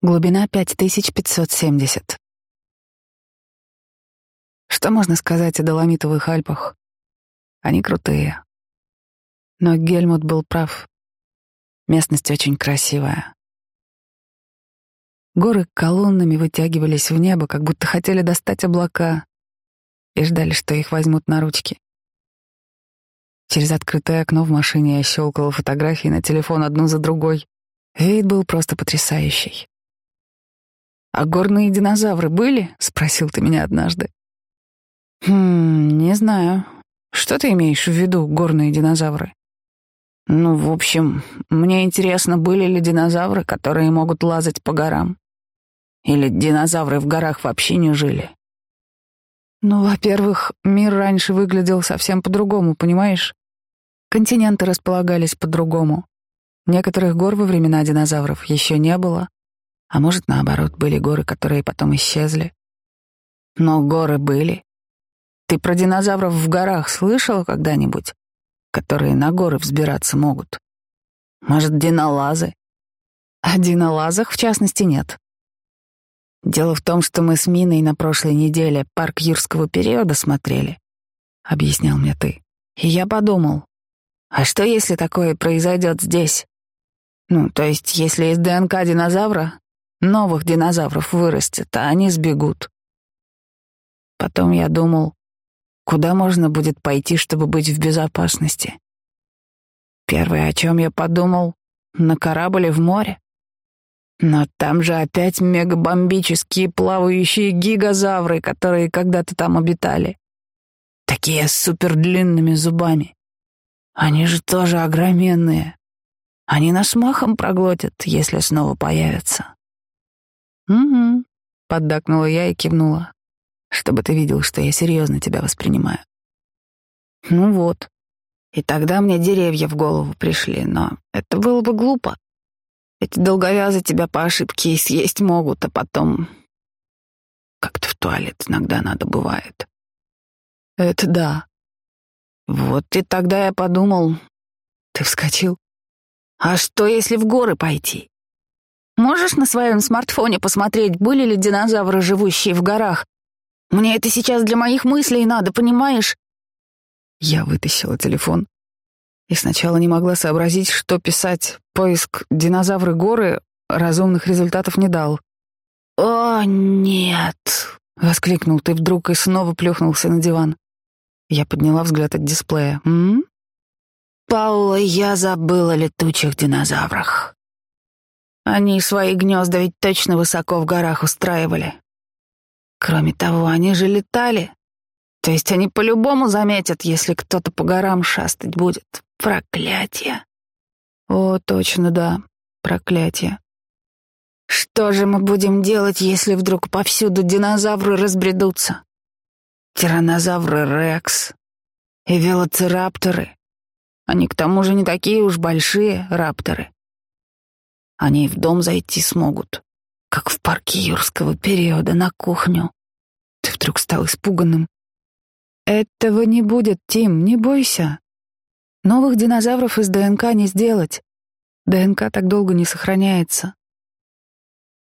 Глубина 5570. Что можно сказать о Доломитовых Альпах? Они крутые. Но Гельмут был прав. Местность очень красивая. Горы колоннами вытягивались в небо, как будто хотели достать облака и ждали, что их возьмут на ручки. Через открытое окно в машине я щелкала фотографии на телефон одну за другой. Вид был просто потрясающий. «А горные динозавры были?» — спросил ты меня однажды. «Хм, не знаю. Что ты имеешь в виду, горные динозавры?» «Ну, в общем, мне интересно, были ли динозавры, которые могут лазать по горам? Или динозавры в горах вообще не жили?» «Ну, во-первых, мир раньше выглядел совсем по-другому, понимаешь? Континенты располагались по-другому. Некоторых гор во времена динозавров еще не было, а может, наоборот, были горы, которые потом исчезли. Но горы были. Ты про динозавров в горах слышала когда-нибудь, которые на горы взбираться могут? Может, динолазы? О динолазах, в частности, нет. Дело в том, что мы с Миной на прошлой неделе парк юрского периода смотрели, объяснял мне ты. И я подумал, а что если такое произойдет здесь? Ну, то есть, если из ДНК динозавра новых динозавров вырастет, а они сбегут. Потом я думал, куда можно будет пойти, чтобы быть в безопасности. Первое, о чем я подумал, на корабле в море. Но там же опять мегабомбические плавающие гигазавры, которые когда-то там обитали. Такие с супердлинными зубами. Они же тоже огроменные. Они нас махом проглотят, если снова появятся. «Угу», — поддакнула я и кивнула, чтобы ты видел, что я серьезно тебя воспринимаю. Ну вот. И тогда мне деревья в голову пришли, но это было бы глупо. Эти долговязы тебя по ошибке и съесть могут, а потом... Как-то в туалет иногда надо бывает. Это да. Вот и тогда я подумал... Ты вскочил? А что, если в горы пойти? Можешь на своем смартфоне посмотреть, были ли динозавры, живущие в горах? Мне это сейчас для моих мыслей надо, понимаешь? Я вытащила телефон и сначала не могла сообразить, что писать. Поиск «Динозавры горы» разумных результатов не дал. «О, нет!» — воскликнул ты вдруг и снова плюхнулся на диван. Я подняла взгляд от дисплея. -м? «Паула, я забыла о летучих динозаврах. Они свои гнезда ведь точно высоко в горах устраивали. Кроме того, они же летали. То есть они по-любому заметят, если кто-то по горам шастать будет. Проклятие. О, точно, да, проклятие. Что же мы будем делать, если вдруг повсюду динозавры разбредутся? Тиранозавры Рекс и велоцирапторы. Они к тому же не такие уж большие рапторы. Они и в дом зайти смогут, как в парке юрского периода на кухню. Ты вдруг стал испуганным. Этого не будет, Тим, не бойся. Новых динозавров из ДНК не сделать. ДНК так долго не сохраняется.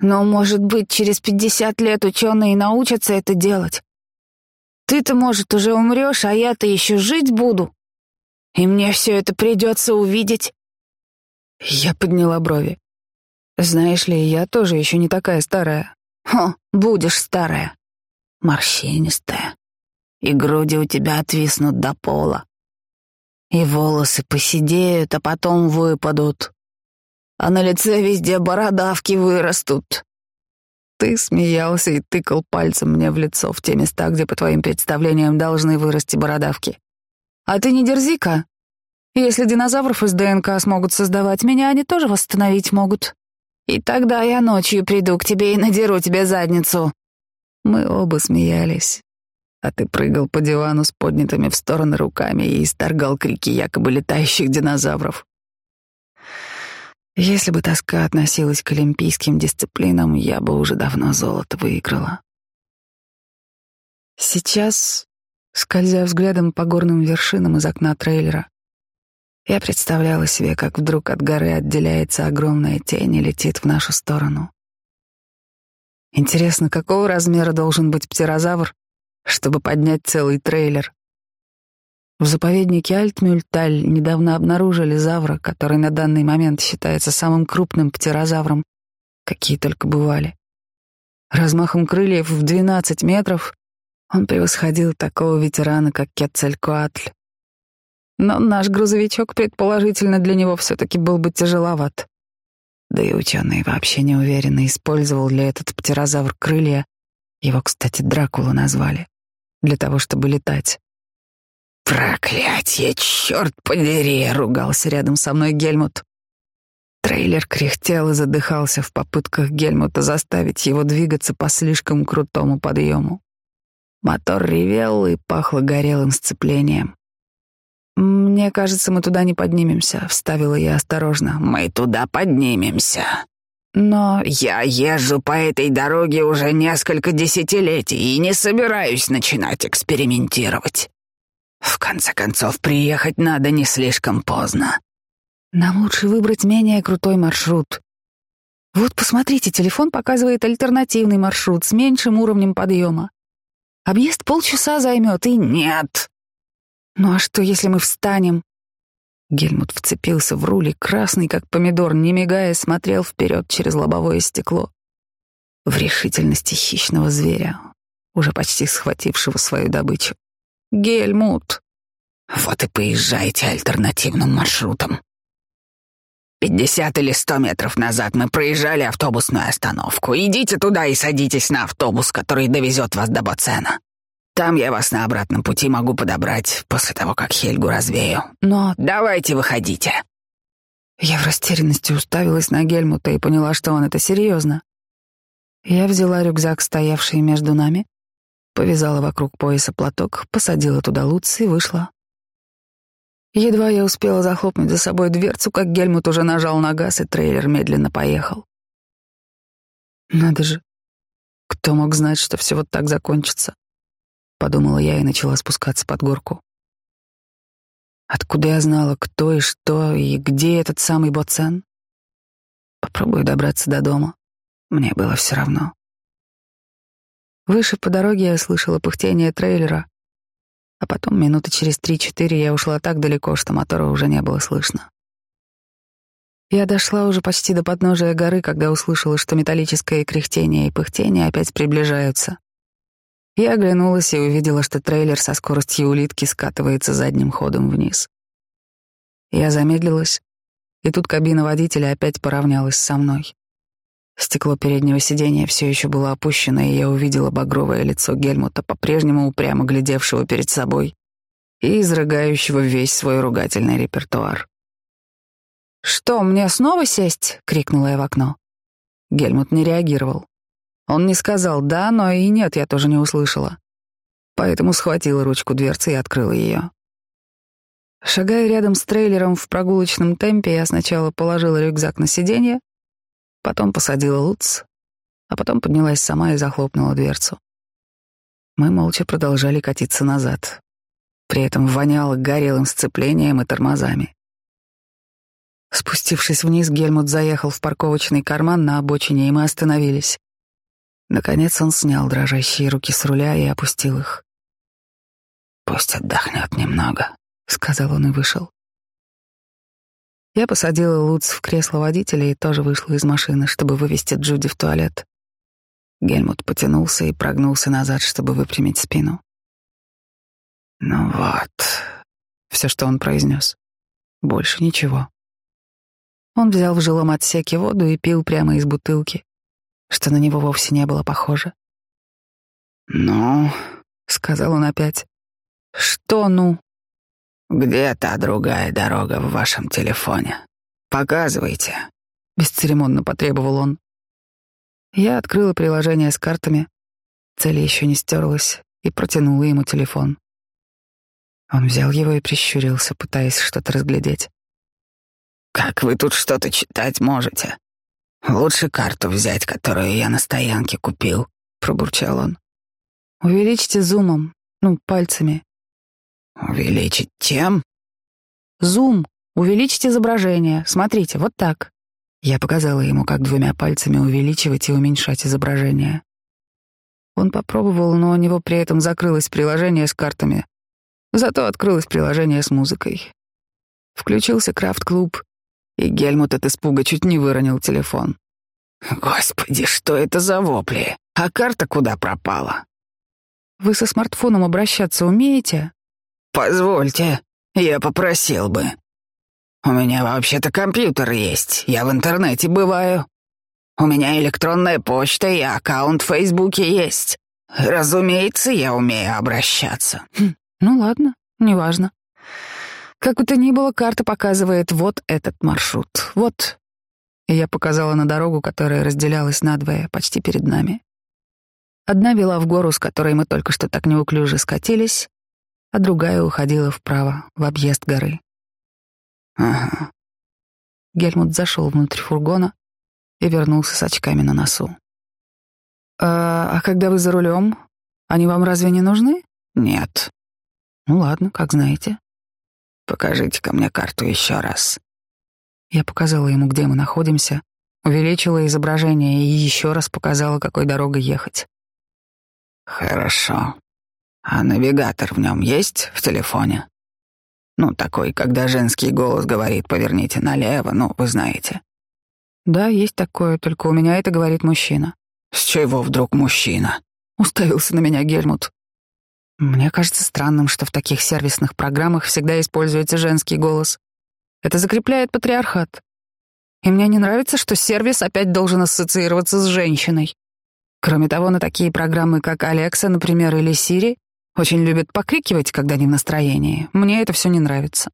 Но, может быть, через пятьдесят лет ученые научатся это делать. Ты-то, может, уже умрешь, а я-то еще жить буду. И мне все это придется увидеть. Я подняла брови. Знаешь ли, я тоже еще не такая старая. Хо, будешь старая. Морщинистая. И груди у тебя отвиснут до пола. И волосы поседеют, а потом выпадут. А на лице везде бородавки вырастут. Ты смеялся и тыкал пальцем мне в лицо в те места, где, по твоим представлениям, должны вырасти бородавки. А ты не дерзи-ка. Если динозавров из ДНК смогут создавать, меня они тоже восстановить могут. И тогда я ночью приду к тебе и надеру тебе задницу». Мы оба смеялись, а ты прыгал по дивану с поднятыми в стороны руками и исторгал крики якобы летающих динозавров. Если бы тоска относилась к олимпийским дисциплинам, я бы уже давно золото выиграла. Сейчас, скользя взглядом по горным вершинам из окна трейлера, я представляла себе, как вдруг от горы отделяется огромная тень и летит в нашу сторону. Интересно, какого размера должен быть птерозавр, чтобы поднять целый трейлер? В заповеднике Альтмюльталь недавно обнаружили завра, который на данный момент считается самым крупным птерозавром, какие только бывали. Размахом крыльев в 12 метров он превосходил такого ветерана, как Кетцелькоатль. Но наш грузовичок, предположительно, для него все-таки был бы тяжеловат. Да и ученые вообще не уверены, использовал ли этот птерозавр крылья, его, кстати, Дракула назвали, для того, чтобы летать. «Проклятье, черт подери!» — ругался рядом со мной Гельмут. Трейлер кряхтел и задыхался в попытках Гельмута заставить его двигаться по слишком крутому подъему. Мотор ревел и пахло горелым сцеплением. «Мне кажется, мы туда не поднимемся», — вставила я осторожно. «Мы туда поднимемся. Но я езжу по этой дороге уже несколько десятилетий и не собираюсь начинать экспериментировать. В конце концов, приехать надо не слишком поздно. Нам лучше выбрать менее крутой маршрут. Вот посмотрите, телефон показывает альтернативный маршрут с меньшим уровнем подъема. Объезд полчаса займет, и нет. Ну а что, если мы встанем? Гельмут вцепился в руль и красный, как помидор, не мигая, смотрел вперед через лобовое стекло. В решительности хищного зверя, уже почти схватившего свою добычу. Гельмут. Вот и поезжайте альтернативным маршрутом. Пятьдесят или сто метров назад мы проезжали автобусную остановку. Идите туда и садитесь на автобус, который довезет вас до Боцена. Там я вас на обратном пути могу подобрать после того, как Хельгу развею. Но давайте выходите. Я в растерянности уставилась на Гельмута и поняла, что он это серьезно. Я взяла рюкзак, стоявший между нами, повязала вокруг пояса платок, посадила туда Луц и вышла. Едва я успела захлопнуть за собой дверцу, как Гельмут уже нажал на газ, и трейлер медленно поехал. Надо же, кто мог знать, что все вот так закончится? Подумала я и начала спускаться под горку. Откуда я знала, кто и что, и где этот самый Боцен? Попробую добраться до дома. Мне было все равно. Выше по дороге я слышала пыхтение трейлера, а потом минуты через три-четыре я ушла так далеко, что мотора уже не было слышно. Я дошла уже почти до подножия горы, когда услышала, что металлическое кряхтение и пыхтение опять приближаются. Я оглянулась и увидела, что трейлер со скоростью улитки скатывается задним ходом вниз. Я замедлилась, и тут кабина водителя опять поравнялась со мной. Стекло переднего сиденья все еще было опущено, и я увидела багровое лицо Гельмута, по-прежнему упрямо глядевшего перед собой и изрыгающего весь свой ругательный репертуар. «Что, мне снова сесть?» — крикнула я в окно. Гельмут не реагировал. Он не сказал «да», но и «нет» я тоже не услышала. Поэтому схватила ручку дверцы и открыла ее. Шагая рядом с трейлером в прогулочном темпе, я сначала положила рюкзак на сиденье, Потом посадила Луц, а потом поднялась сама и захлопнула дверцу. Мы молча продолжали катиться назад. При этом воняло горелым сцеплением и тормозами. Спустившись вниз, Гельмут заехал в парковочный карман на обочине, и мы остановились. Наконец он снял дрожащие руки с руля и опустил их. «Пусть отдохнет немного», — сказал он и вышел. Я посадила Луц в кресло водителя и тоже вышла из машины, чтобы вывести Джуди в туалет. Гельмут потянулся и прогнулся назад, чтобы выпрямить спину. «Ну вот», — все, что он произнес. Больше ничего. Он взял в жилом отсеке воду и пил прямо из бутылки, что на него вовсе не было похоже. «Ну», — сказал он опять. «Что «ну»?» «Где та другая дорога в вашем телефоне? Показывайте», — бесцеремонно потребовал он. Я открыла приложение с картами, цель еще не стерлась, и протянула ему телефон. Он взял его и прищурился, пытаясь что-то разглядеть. «Как вы тут что-то читать можете? Лучше карту взять, которую я на стоянке купил», — пробурчал он. «Увеличьте зумом, ну, пальцами, Увеличить тем? Зум. Увеличить изображение. Смотрите, вот так. Я показала ему, как двумя пальцами увеличивать и уменьшать изображение. Он попробовал, но у него при этом закрылось приложение с картами. Зато открылось приложение с музыкой. Включился крафт-клуб, и Гельмут от испуга чуть не выронил телефон. «Господи, что это за вопли? А карта куда пропала?» «Вы со смартфоном обращаться умеете?» «Позвольте, я попросил бы. У меня вообще-то компьютер есть, я в интернете бываю. У меня электронная почта и аккаунт в Фейсбуке есть. Разумеется, я умею обращаться». Хм, «Ну ладно, неважно. Как бы то ни было, карта показывает вот этот маршрут. Вот и я показала на дорогу, которая разделялась надвое, почти перед нами. Одна вела в гору, с которой мы только что так неуклюже скатились, а другая уходила вправо, в объезд горы. Ага. Гельмут зашел внутрь фургона и вернулся с очками на носу. «А, а когда вы за рулем, они вам разве не нужны?» «Нет». «Ну ладно, как знаете». «Покажите-ка мне карту еще раз». Я показала ему, где мы находимся, увеличила изображение и еще раз показала, какой дорогой ехать. Хорошо. А навигатор в нем есть в телефоне? Ну, такой, когда женский голос говорит «поверните налево», ну, вы знаете. Да, есть такое, только у меня это говорит мужчина. С чего вдруг мужчина? Уставился на меня Гельмут. Мне кажется странным, что в таких сервисных программах всегда используется женский голос. Это закрепляет патриархат. И мне не нравится, что сервис опять должен ассоциироваться с женщиной. Кроме того, на такие программы, как Алекса, например, или Сири, очень любят покрикивать, когда не в настроении. Мне это все не нравится.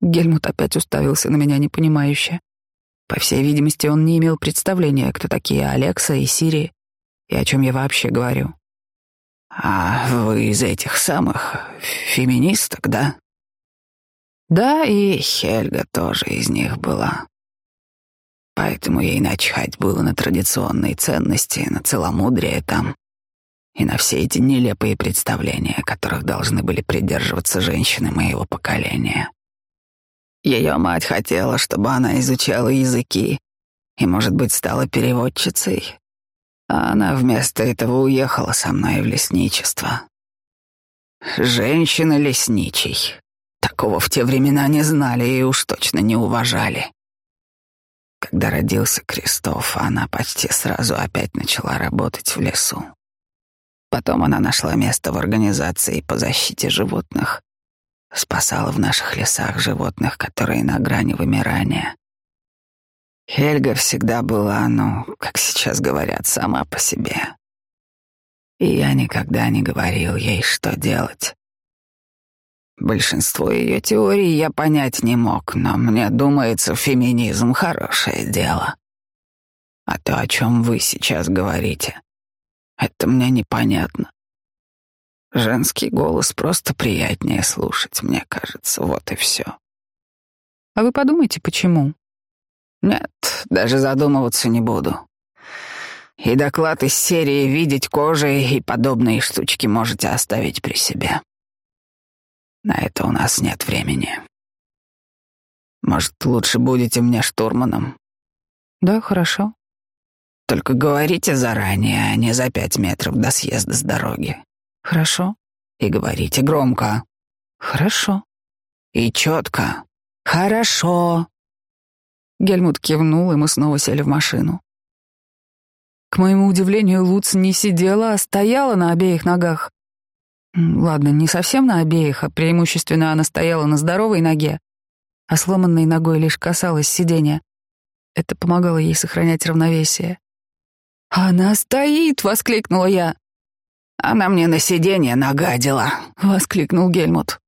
Гельмут опять уставился на меня непонимающе. По всей видимости, он не имел представления, кто такие Алекса и Сири, и о чем я вообще говорю. «А вы из этих самых феминисток, да?» Да, и Хельга тоже из них была. Поэтому ей начхать было на традиционные ценности, на целомудрие там и на все эти нелепые представления, которых должны были придерживаться женщины моего поколения. Ее мать хотела, чтобы она изучала языки и, может быть, стала переводчицей, а она вместо этого уехала со мной в лесничество. Женщина-лесничий. Такого в те времена не знали и уж точно не уважали. Когда родился Кристоф, она почти сразу опять начала работать в лесу. Потом она нашла место в организации по защите животных, спасала в наших лесах животных, которые на грани вымирания. Хельга всегда была, ну, как сейчас говорят, сама по себе. И я никогда не говорил ей, что делать. Большинство ее теорий я понять не мог, но мне думается, феминизм — хорошее дело. А то, о чем вы сейчас говорите, это мне непонятно. Женский голос просто приятнее слушать, мне кажется, вот и все. А вы подумайте, почему? Нет, даже задумываться не буду. И доклад из серии «Видеть кожей» и подобные штучки можете оставить при себе. На это у нас нет времени. Может, лучше будете мне штурманом? Да, хорошо. Только говорите заранее, а не за пять метров до съезда с дороги. Хорошо. И говорите громко. Хорошо. И четко. Хорошо. Гельмут кивнул, и мы снова сели в машину. К моему удивлению, Луц не сидела, а стояла на обеих ногах. Ладно, не совсем на обеих, а преимущественно она стояла на здоровой ноге, а сломанной ногой лишь касалась сиденья. Это помогало ей сохранять равновесие. «Она стоит!» — воскликнула я. «Она мне на сиденье нагадила!» — воскликнул Гельмут.